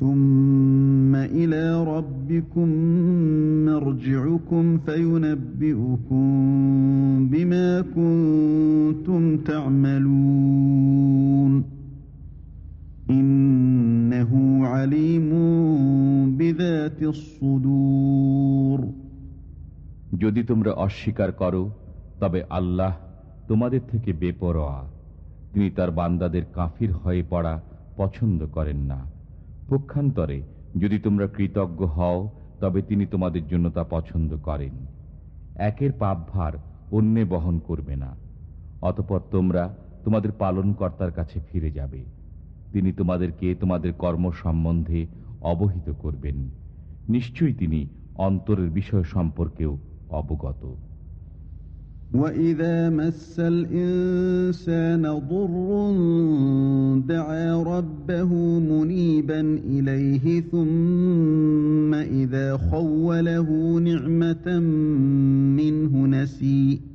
ثم إلى ربكم مرجعكم فينبئكم بما كنتم تعملون إنه عليم بذات الصدور যদি তোমরা অস্বীকার করো তবে আল্লাহ তোমাদের থেকে বেপরোয়া তিনি তার বান্দাদের কাফির হয়ে পড়া পছন্দ করেন না পক্ষান্তরে যদি তোমরা কৃতজ্ঞ হও, তবে তিনি তোমাদের জন্য তা পছন্দ করেন। একের পাপভার অন্যে বহন করবে না। অতপর তোমরা তোমাদের পালনকর্তার কাছে ফিরে যাবে। তিনি তোমাদেরকে তোমাদের কর্ম সম্বন্ধে অবহিত করবেন। নিশ্চয়ই তিনি অন্তরের বিষয় সম্পর্কেও অবগত। وَإِذَا مَسَّ الْإِنسَانَ ضُرٌّ دَعَا رَبَّهُ مُنِيبًا إِلَيْهِ ثُمَّ إِذَا خَوَّلَهُ نِعْمَةً مِّنْهُ نَسِيَ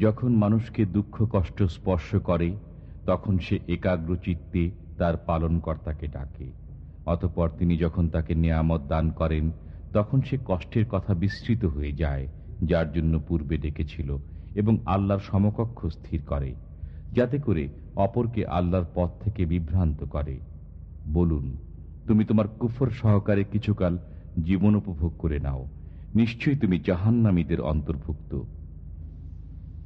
যখন মানুষকে দুঃখ, কষ্ট স্পর্শ করে, তখন সে একাগ্র চিত্তে তার পালনকর্তাকে ডাকে। অতপর তিনি যখন তাকে নিয়ামত দান করেন, তখন সে কষ্টের কথা বিস্তৃত হয়ে যায়, যার জন্য পূর্বে ডেকেছিল এবং আল্লাহর সমকক্ষ স্থির করে, যাতে করে অপরকে আল্লাহর পথ থেকে বিভ্রান্ত করে। বলুন, তুমি তোমার কুফর সহকারে কিছুকাল জীবন উপভোগ করে নাও। নিশ্চয়ই তুমি জাহান্নামীদের অন্তর্ভুক্ত।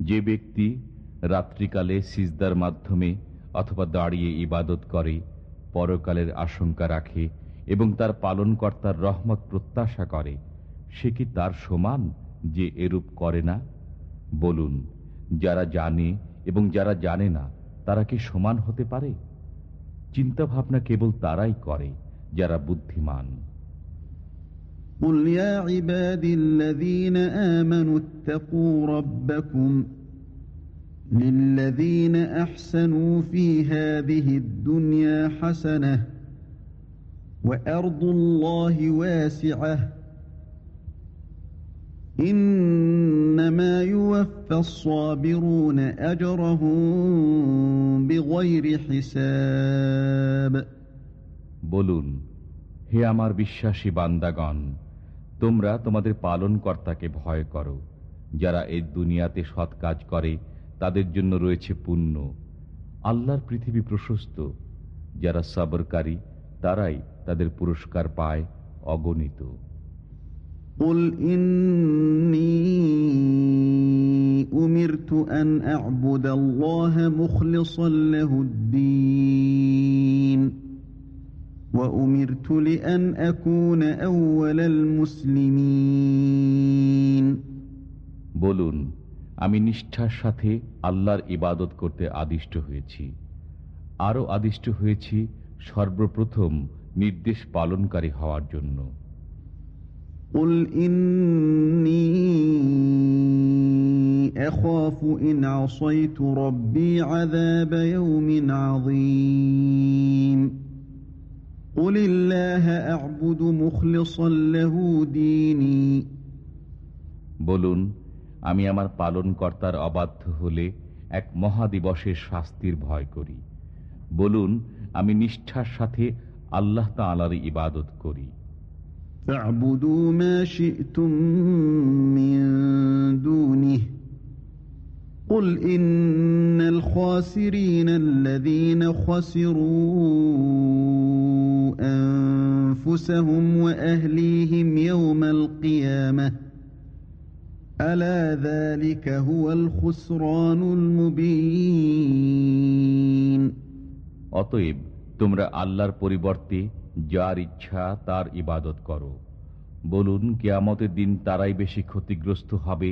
যে ব্যক্তি রাত্রিকালে সিজদার মাধ্যমে অথবা দাঁড়িয়ে ইবাদত করে, পরকালের আশঙ্কা রাখে এবং তার পালনকর্তার রহমত প্রত্যাশা করে, সে কি তার সমান যে এরূপ করে না? বলুন, যারা জানে এবং যারা জানে না, তারা কি সমান হতে পারে? চিন্তাভাবনা কেবল তারাই করে। যারা বুদ্ধিমান قل يا عبادي الذين آمنوا اتقوا ربكم للذين أحسنوا في هذه الدنيا حسنة وأرض الله واسعة إنما يوفى الصابرون أجرهم بغير حساب বলুন হে আমার বিশ্বাসী বান্দাগণ তোমরা তোমাদের পালনকর্তাকে ভয় করো যারা এই দুনিয়াতে সৎ কাজ করে তাদের জন্য রয়েছে পুণ্য আল্লাহর পৃথিবী প্রশস্ত যারা সাবরকারী তারাই তাদের পুরস্কার পায় অগণিত قل إني أمرت أن أعبد الله مخلصا له الدين وأمرت لأن أكون أول المسلمين বলুন আমি নিষ্ঠার সাথে আল্লাহর ইবাদত করতে আদিষ্ট হয়েছি আরও আদিষ্ট হয়েছি সর্বপ্রথম নির্দেশ পালনকারী হওয়ার জন্য قل إني أخاف إن عصيت ربي عذاب يوم عظيم قل الله أعبد مخلصا له ديني বলুন আমি আমার পালনকর্তার অবাধ্য হলে এক মহাদিবসের শাস্তির ভয় করি বলুন আমি নিষ্ঠার সাথে আল্লাহ তাআলার ইবাদত করি فاعبدوا ما شئتم من دونه قل إن الخاسرين الذين خسروا أنفسهم وأهليهم يوم القيامة ألا ذلك هو الخسران المبين অতএব তোমরা আল্লাহর পরিবর্তে যার ইচ্ছা তার ইবাদত করো বলুন কেয়ামতের দিন তারাই বেশি ক্ষতিগ্রস্ত হবে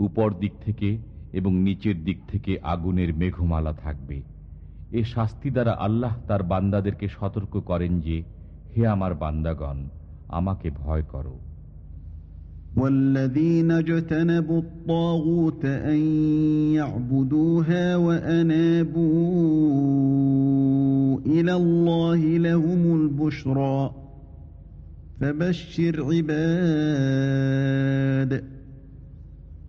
উপর দিক থেকে এবং নিচের দিক থেকে আগুনের মেঘমালা থাকবে এ শাস্তি দ্বারা আল্লাহ তার বান্দাদেরকে সতর্ক করেন যে হে আমার বান্দাগণ আমাকে ভয় করো والذين اجتنبوا الطاغوت أن يعبدوها وأنابوا إلى الله لهم البشرى فبشر عباد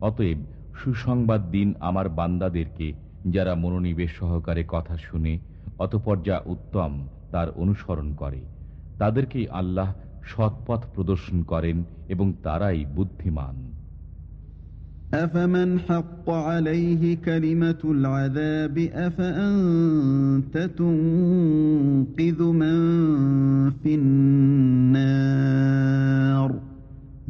অতএব সুসংবাদ দিন আমার বান্দাদেরকে যারা মনোনিবেশ সহকারে কথা শুনে অতপর যা উত্তম তার অনুসরণ করে তাদেরকেই আল্লাহ সৎপথ প্রদর্শন করেন এবং তারাই বুদ্ধিমান أفمن حق عليه كلمة العذاب أفأنت تنقذ من في النار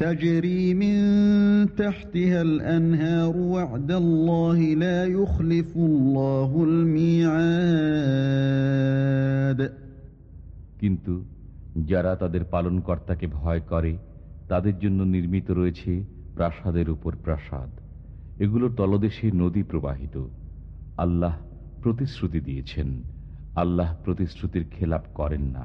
تجري من تحتها الأنهار وعد الله لا يخلف الله الميعاد কিন্তু যারা তাদের পালনকর্তাকে ভয় করে তাদের জন্য নির্মিত রয়েছে প্রাসাদের উপর প্রাসাদ এগুলোর তলদেশে নদী প্রবাহিত আল্লাহ প্রতিশ্রুতি দিয়েছেন আল্লাহ প্রতিশ্রুতির খেলাপ করেন না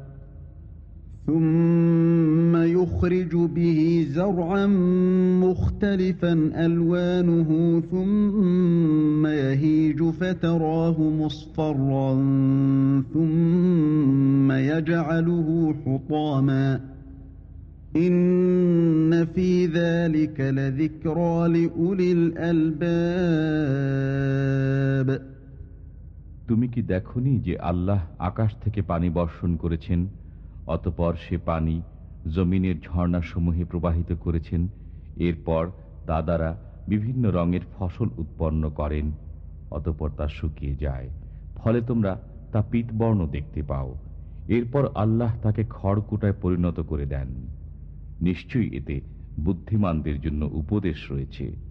ثم يخرج به زرعا مختلفا ألوانه ثم يهيج فتراه مصفرا ثم يجعله حطاما إن في ذلك لذكرى لأولي الألباب তুমি কি দেখনি যে আল্লাহ আকাশ থেকে পানি বর্ষণ করেছেন অতপর সে পানি জমিনের ঝর্ণাসমূহে প্রবাহিত করেছেন। এরপর তা দ্বারা বিভিন্ন রঙের ফসল উৎপন্ন করেন, অতপর তা শুকিয়ে যায়। ফলে তোমরা তা পিতবর্ণ দেখতে পাও। এরপর আল্লাহ তাকে খড়কুটায় পরিণত করে দেন। নিশ্চয়ই এতে বুদ্ধিমানদের জন্য উপদেশ রয়েছে।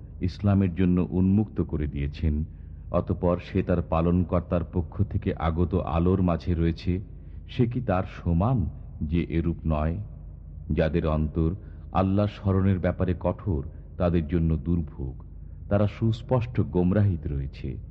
ইসলামের জন্য উন্মুক্ত করে দিয়েছেন, অতপর সে তার পালনকর্তার পক্ষ থেকে আগত আলোর মাঝে রয়েছে, সে কি তার সমান যে এরূপ নয়? যাদের অন্তর আল্লাহ স্মরণের ব্যাপারে কঠোর, তাদের জন্য দুর্ভোগ। তারা সুস্পষ্ট গোমরাহিত রয়েছে।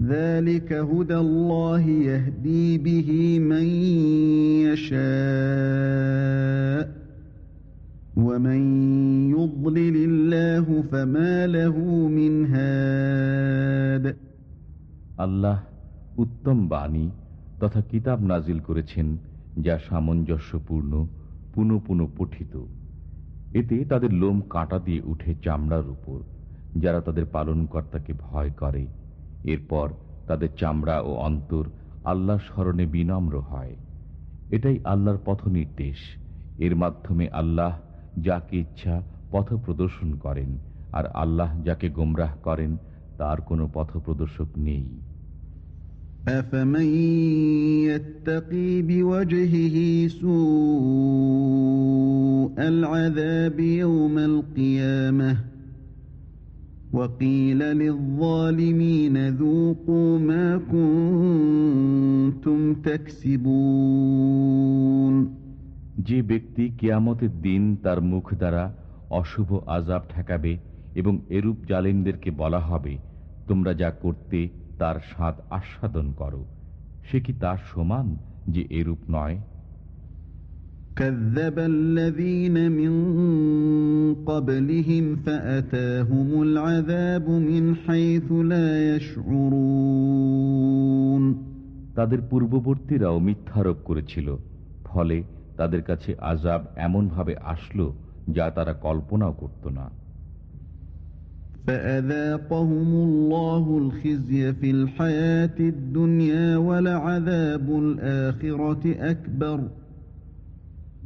ذلك هدى الله يهدي به من يشاء ومن يضلل الله فما له من هاد আল্লাহ উত্তম বাণী তথা কিতাব নাজিল করেছেন যা সামঞ্জস্যপূর্ণ পুনঃ পুনঃ পঠিত এতে তাদের লোম কাঁটা দিয়ে উঠে চামড়ার উপর যারা তাদের পালনকর্তাকে ভয় করে এরপর তাদের চামড়া ও অন্তর আল্লাহ স্মরণে বিনম্র হয় এটাই আল্লাহর পথ নির্দেশ এর মাধ্যমে আল্লাহ যাকে ইচ্ছা পথ প্রদর্শন করেন আর আল্লাহ যাকে গোমরাহ করেন তার কোনো পথ প্রদর্শক নেই أفمن يتقي بوجهه سوء العذاب يوم القيامة وقيل للظالمين ذوقوا ما كنتم تكسبون যে ব্যক্তি কেয়ামতের দিন তার মুখ দ্বারা অশুভ আজাব ঠেকাবে এবং এরূপ জালিমদেরকে বলা হবে তোমরা যা করতে তার স্বাদ আস্বাদন করো সে কি তার সমান যে এরূপ নয় كذب الذين من قبلهم فأتاهم العذاب من حيث لا يشعرون তাদের পূর্ববর্তীরাও মিথ্যারোপ করেছিল ফলে তাদের কাছে আজাব এমনভাবে আসলো যা তারা কল্পনাও করত না فأذاقهم الله الخزي في الحياة الدنيا ولعذاب الآخرة أكبر لو كانوا يعلمون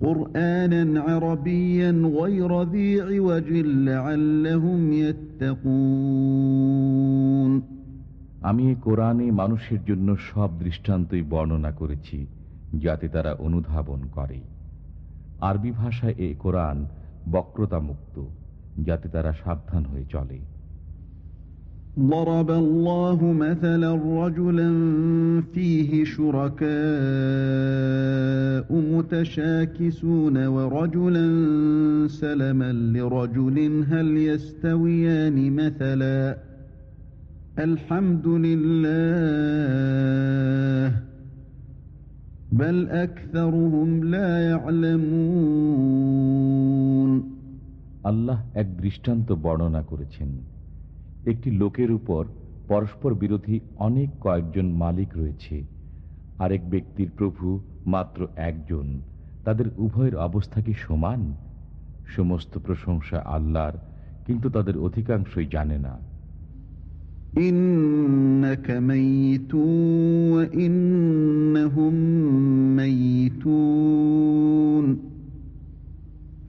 قرآنا عربيا غير ذي عوج لعلهم يتقون আমি এই কোরআনে মানুষের জন্য সব দৃষ্টান্তই বর্ণনা করেছি যাতে তারা অনুধাবন করে আরবি ভাষায় এ কোরআন বক্রতা মুক্ত যাতে তারা সাবধান হয়ে চলে ضرب الله مثلا رجلا فيه شركاء متشاكسون ورجلا سلما لرجل هل يستويان مثلا الحمد لله بل أكثرهم لا يعلمون আল্লাহ এক দৃষ্টান্ত বর্ণনা করেছেন একটি লোকের উপর পরস্পর বিরোধী অনেক কয়েকজন মালিক রয়েছে আরেক ব্যক্তির প্রভু মাত্র একজন তাদের উভয়ের অবস্থা কি সমান সমস্ত প্রশংসা আল্লাহর কিন্তু তাদের অধিকাংশই জানে না إنك ميت وإنهم ميتون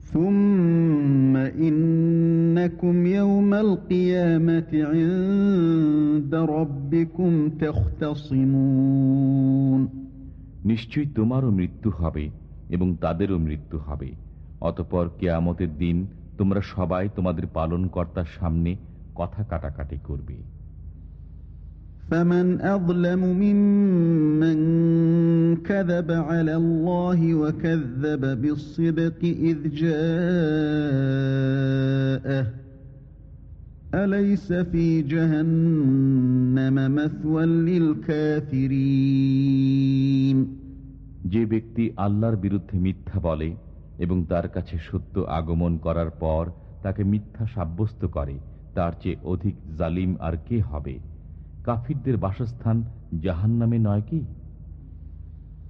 ثم إنكم يوم القيامة عند ربكم تختصمون নিশ্চয়ই তোমারও মৃত্যু হবে এবং তাদেরও মৃত্যু হবে অতপর কেয়ামতের দিন তোমরা সবাই তোমাদের পালনকর্তার সামনে কথা কাটাকাটি করবে فمن أظلم ممن كذب على الله وكذب بالصدق إذ جاءه যে ব্যক্তি আল্লাহর বিরুদ্ধে মিথ্যা বলে এবং তার কাছে সত্য আগমন করার পর তাকে মিথ্যা সাব্যস্ত করে, তার চেয়ে অধিক জালিম আর কে হবে? কাফিরদের বাসস্থান জাহান্নামে নয় কি?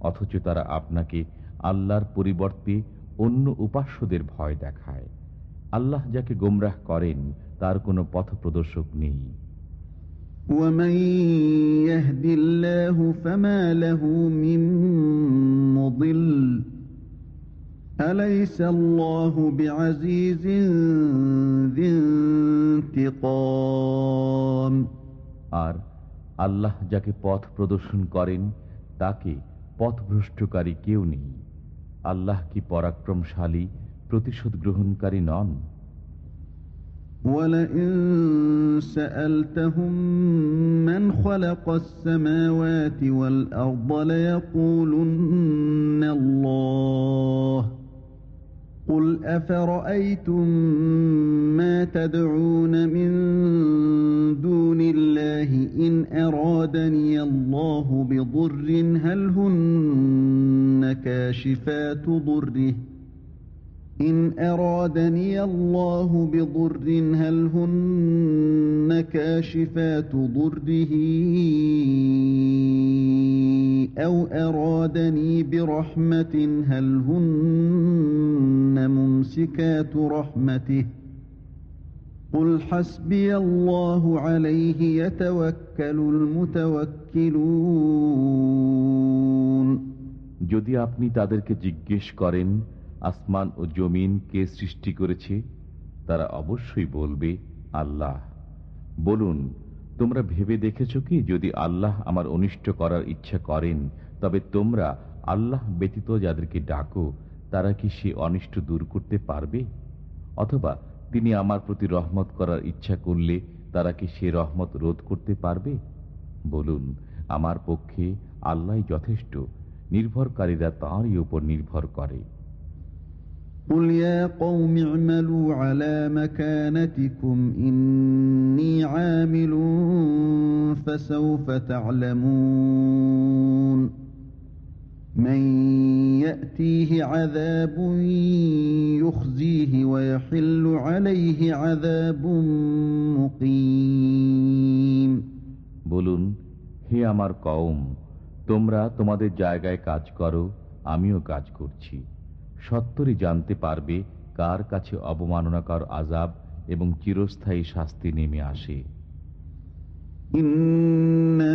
অথচ তারা আপনাকে আল্লাহর পরিবর্তে অন্য উপাস্যদের ভয় দেখায় আল্লাহ যাকে গোমরাহ করেন তার কোনো পথ প্রদর্শক নেই ومن يهد الله فما له من مضل أليس الله بعزيز ذي انتقام আর আল্লাহ যাকে পথ প্রদর্শন করেন তাকে পথভ্রষ্টকারী কেউ নেই আল্লাহ কি পরাক্রমশালী প্রতিশোধ গ্রহণকারী নন ولئن سألتهم من خلق السماوات والأرض ليقولن الله قل أفرأيتم ما تدعون من دون الله إن أرادني الله بضر هل هن كاشفات ضره؟ إن أرادني الله بضر هل هن كاشفات ضره؟ أو أرادني برحمة هل هن ممسكات رحمته قل حسبي الله عليه يتوكل المتوكلون যদি আপনি তাদেরকে জিজ্ঞেস করেন আসমান ও জমিন কে সৃষ্টি করেছে তারা অবশ্যই বলবে আল্লাহ বলুন তোমরা ভেবে দেখেছ কি যদি আল্লাহ আমার অনিষ্ট করার ইচ্ছা করেন তবে তোমরা আল্লাহ ব্যতীত যাদেরকে ডাকো তারা কি সে অনিষ্ট দূর করতে পারবে অথবা তিনি আমার প্রতি রহমত করার ইচ্ছা করলে তারা কি সে রহমত রোধ করতে পারবে বলুন আমার পক্ষে আল্লাহ যথেষ্ট নির্ভরকারীরা তাঁরই উপর নির্ভর করে قل يا قوم اعملوا على مكانتكم إني عامل فسوف تعلمون من يأتيه عذاب يخزيه ويحل عليه عذاب مقيم বলুন হে আমার কওম তোমরা তোমাদের জায়গায় কাজ করো আমিও কাজ করছি সত্তরই জানতে পারবে কার কাছে অবমাননাকর আজাব এবং চিরস্থায়ী শাস্তি নেমে আসে إنا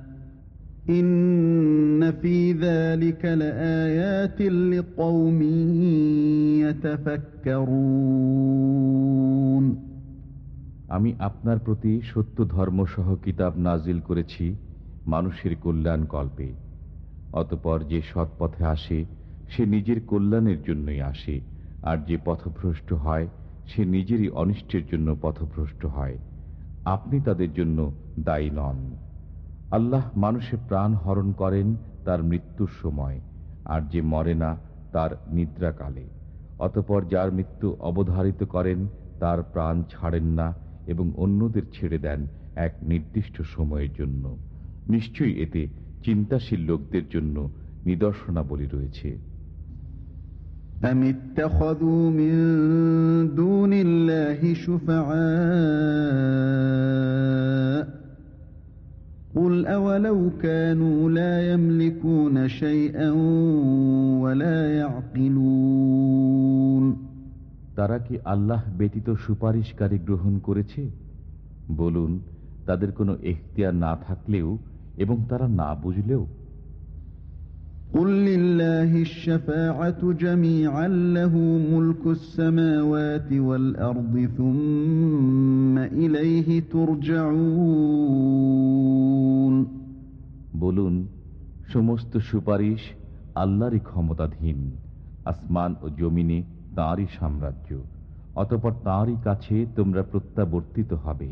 আমি আপনার প্রতি সত্য ধর্মসহ কিতাব নাজিল করেছি মানুষের কল্যাণ কল্পে। অতপর যে সৎ পথে আসে, সে নিজের কল্যাণের জন্যই আসে, আর যে পথভ্রষ্ট হয়, সে নিজেরই অনিষ্টের জন্য পথভ্রষ্ট হয়। আপনি তাদের জন্য দায়ী নন। আল্লাহ মানুষের প্রাণ হরণ করেন তার মৃত্যুর সময় আর যে মরে না তার নিদ্রাকালে অতপর যার মৃত্যু অবধারিত করেন তার প্রাণ ছাড়েন না এবং অন্যদের ছেড়ে দেন এক নির্দিষ্ট সময়ের জন্য নিশ্চয়ই এতে চিন্তাশীল লোকদের জন্য নিদর্শনাবলী রয়েছে أم اتخذوا من دون الله شفعاء قل أولو كانوا لا يملكون شيئا ولا يعقلون তারা কি আল্লাহ ব্যতীত সুপারিশকারী গ্রহণ করেছে বলুন তাদের কোনো এখতিয়ার না থাকলেও এবং তারা না বুঝলেও قل لله الشفاعة جميعا له ملك السماوات والأرض ثم إليه ترجعون বলুন সমস্ত সুপারিশ আল্লাহরই ক্ষমতাধীন আসমান ও জমিনে তাঁরই সাম্রাজ্য অতপর তাঁরই কাছে তোমরা প্রত্যাবর্তিত হবে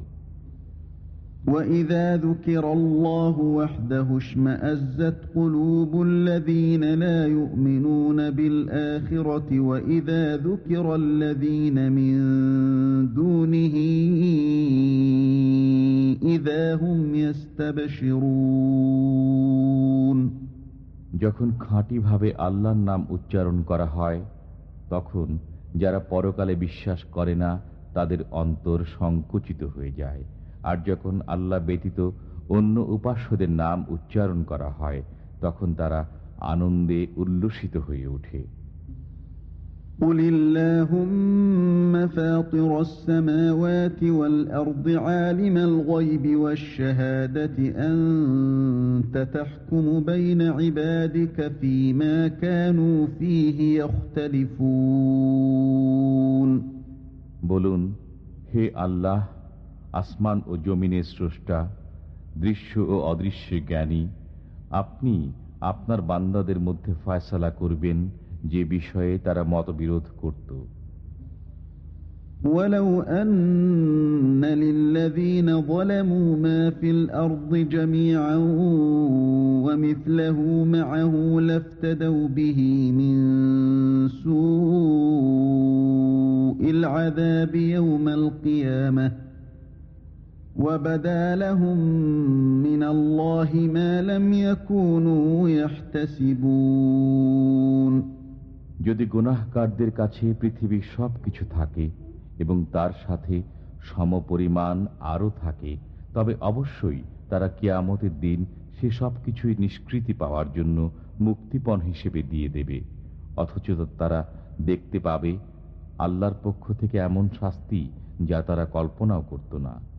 وإذا ذكر الله وحده اشمأزت قلوب الذين لا يؤمنون بالآخرة وإذا ذكر الذين من دونه إذا هم يستبشرون যখন খাঁটিভাবে আল্লাহর নাম উচ্চারণ করা হয়, তখন যারা পরকালে বিশ্বাস করে না, তাদের অন্তর সংকুচিত হয়ে যায়। আর যখন আল্লাহ ব্যতীত অন্য উপাস্যদের নাম উচ্চারণ করা হয়, তখন তারা আনন্দে উল্লসিত হয়ে ওঠে। قل اللهم فاطر السماوات والأرض عالم الغيب والشهادة أنت تحكم بين عبادك فيما كانوا فيه يختلفون বলুন হে আল্লাহ আসমান ও জমিনের স্রষ্টা দৃশ্য ও অদৃশ্য জ্ঞানী আপনি আপনার বান্দাদের মধ্যে ফয়সালা করবেন যে বিষয়ে তারা মতবিরোধ করত ولو أن للذين ظلموا ما في الأرض جميعا ومثله معه لافتدوا به من سوء العذاب يوم القيامة وبدا لهم من الله ما لم يكونوا يحتسبون যদি গুনাহকারদের কাছে পৃথিবীর সব কিছু থাকে এবং তার সাথে সমপরিমাণ আরও থাকে, তবে অবশ্যই তারা কিয়ামতের দিন সে সব কিছুই নিষ্কৃতি পাওয়ার জন্য মুক্তিপণ হিসেবে দিয়ে দেবে। অথচ তারা দেখতে পাবে, আল্লাহর পক্ষ থেকে এমন শাস্তি যা তারা কল্পনাও করত না।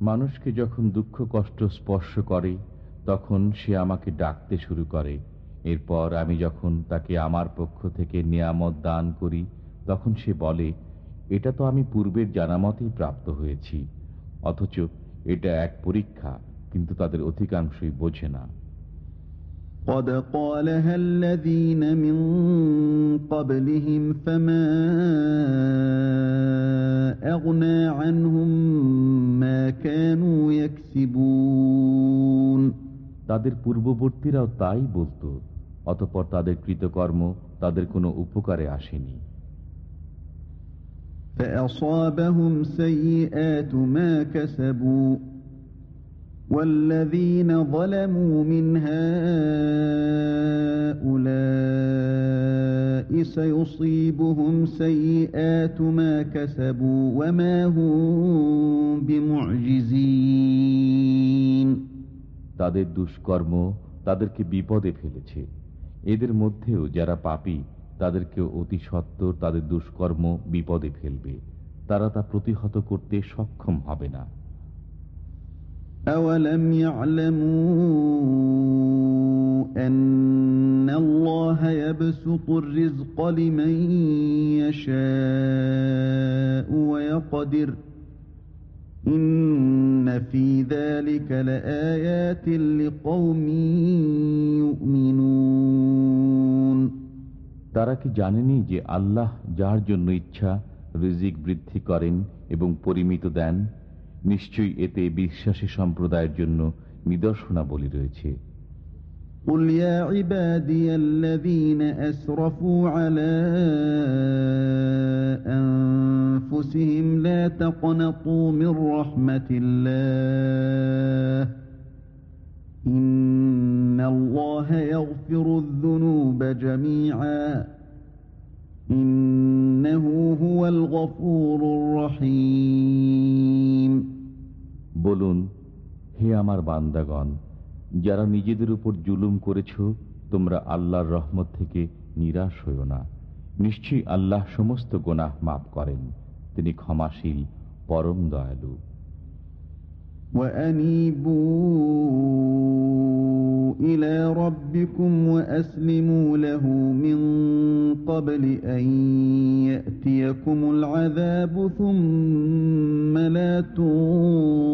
মানুষকে যখন দুঃখ কষ্ট স্পর্শ করে তখন সে আমাকে ডাকতে শুরু করে এরপর আমি যখন তাকে আমার পক্ষ থেকে নিয়ামত দান করি তখন সে বলে এটা তো আমি পূর্বের জানামতেই প্রাপ্ত হয়েছি অথচ এটা এক পরীক্ষা কিন্তু তাদের অধিকাংশই বোঝে না قد قالها الذين من قبلهم فما أغنى عنهم তাদের পূর্ববর্তীরাও তাই বলতো অতপর তাদের কৃতকর্ম তাদের কোনো উপকারে আসেনি فأصابهم سيئات ما كسبوا والذين ظلموا من هؤلاء سيصيبهم سيئات ما كسبوا وما هم بمعجزين তাদের দুষ্কর্ম তাদেরকে বিপদে ফেলেছে এদের মধ্যেও যারা পাপী তাদেরকে অতি সত্বর তাদের দুষ্কর্ম বিপদে ফেলবে তারা তা প্রতিহত করতে সক্ষম হবে না أولم يعلموا أن الله يبسط الرزق لمن يشاء ويقدر إن তারা কি জানেনি যে আল্লাহ যার জন্য ইচ্ছা, রিজিক বৃদ্ধি করেন এবং পরিমিত দেন? নিশ্চয়ই এতে বিশ্বাসী সম্প্রদায়ের জন্য নিদর্শনাবলী রয়েছে। قل يا عبادي الذين أسرفوا على أنفسهم لا تقنطوا من رحمة الله إن الله يغفر الذنوب جميعا إنه هو الغفور الرحيم بلون هي أمر باندگان যারা নিজেদের উপর জুলুম করেছ তোমরা আল্লাহর রহমত থেকে নিরাশ হইও না নিশ্চয়ই আল্লাহ সমস্ত গোনাহ মাফ করেন তিনি ক্ষমাশীল পরম দয়ালু وأنيبوا إلى ربكم وأسلموا له من قبل أن يأتيكم العذاب ثم لا تنصرون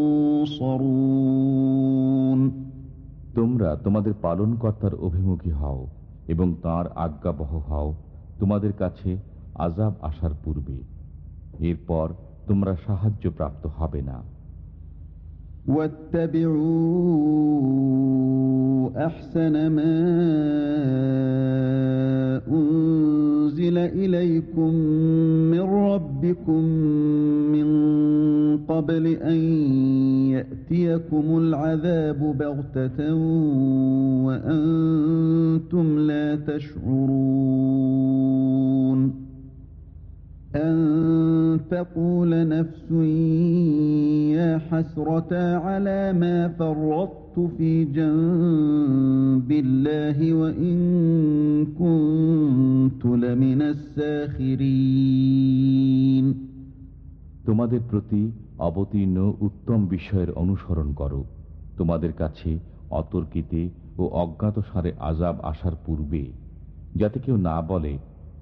তোমরা তোমাদের পালনকর্তার অভিমুখী হও এবং তার আজ্ঞাবহ হও তোমাদের কাছে আজাব আসার পূর্বে এরপর তোমরা সাহায্য প্রাপ্ত হবে না واتبعوا أحسن ما أنزل إليكم من ربكم من قبل أن يأتيكم العذاب بغتة وأنتم لا تشعرون أن تقول نفس يا حسرة على ما فرطت في جنب الله وإن كنت لمن الساخرين তোমাদের প্রতি অবতীর্ণ উত্তম বিষয়ের অনুসরণ করো। তোমাদের কাছে অতর্কিতে ও অজ্ঞাত সারে আজাব আসার পূর্বে, যাতে কেউ না বলে,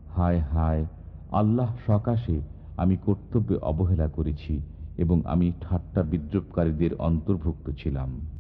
হায় হায়, আল্লাহ সকাশে আমি কর্তব্যে অবহেলা করেছি এবং আমি ঠাট্টা বিদ্রুপকারীদের অন্তর্ভুক্ত ছিলাম।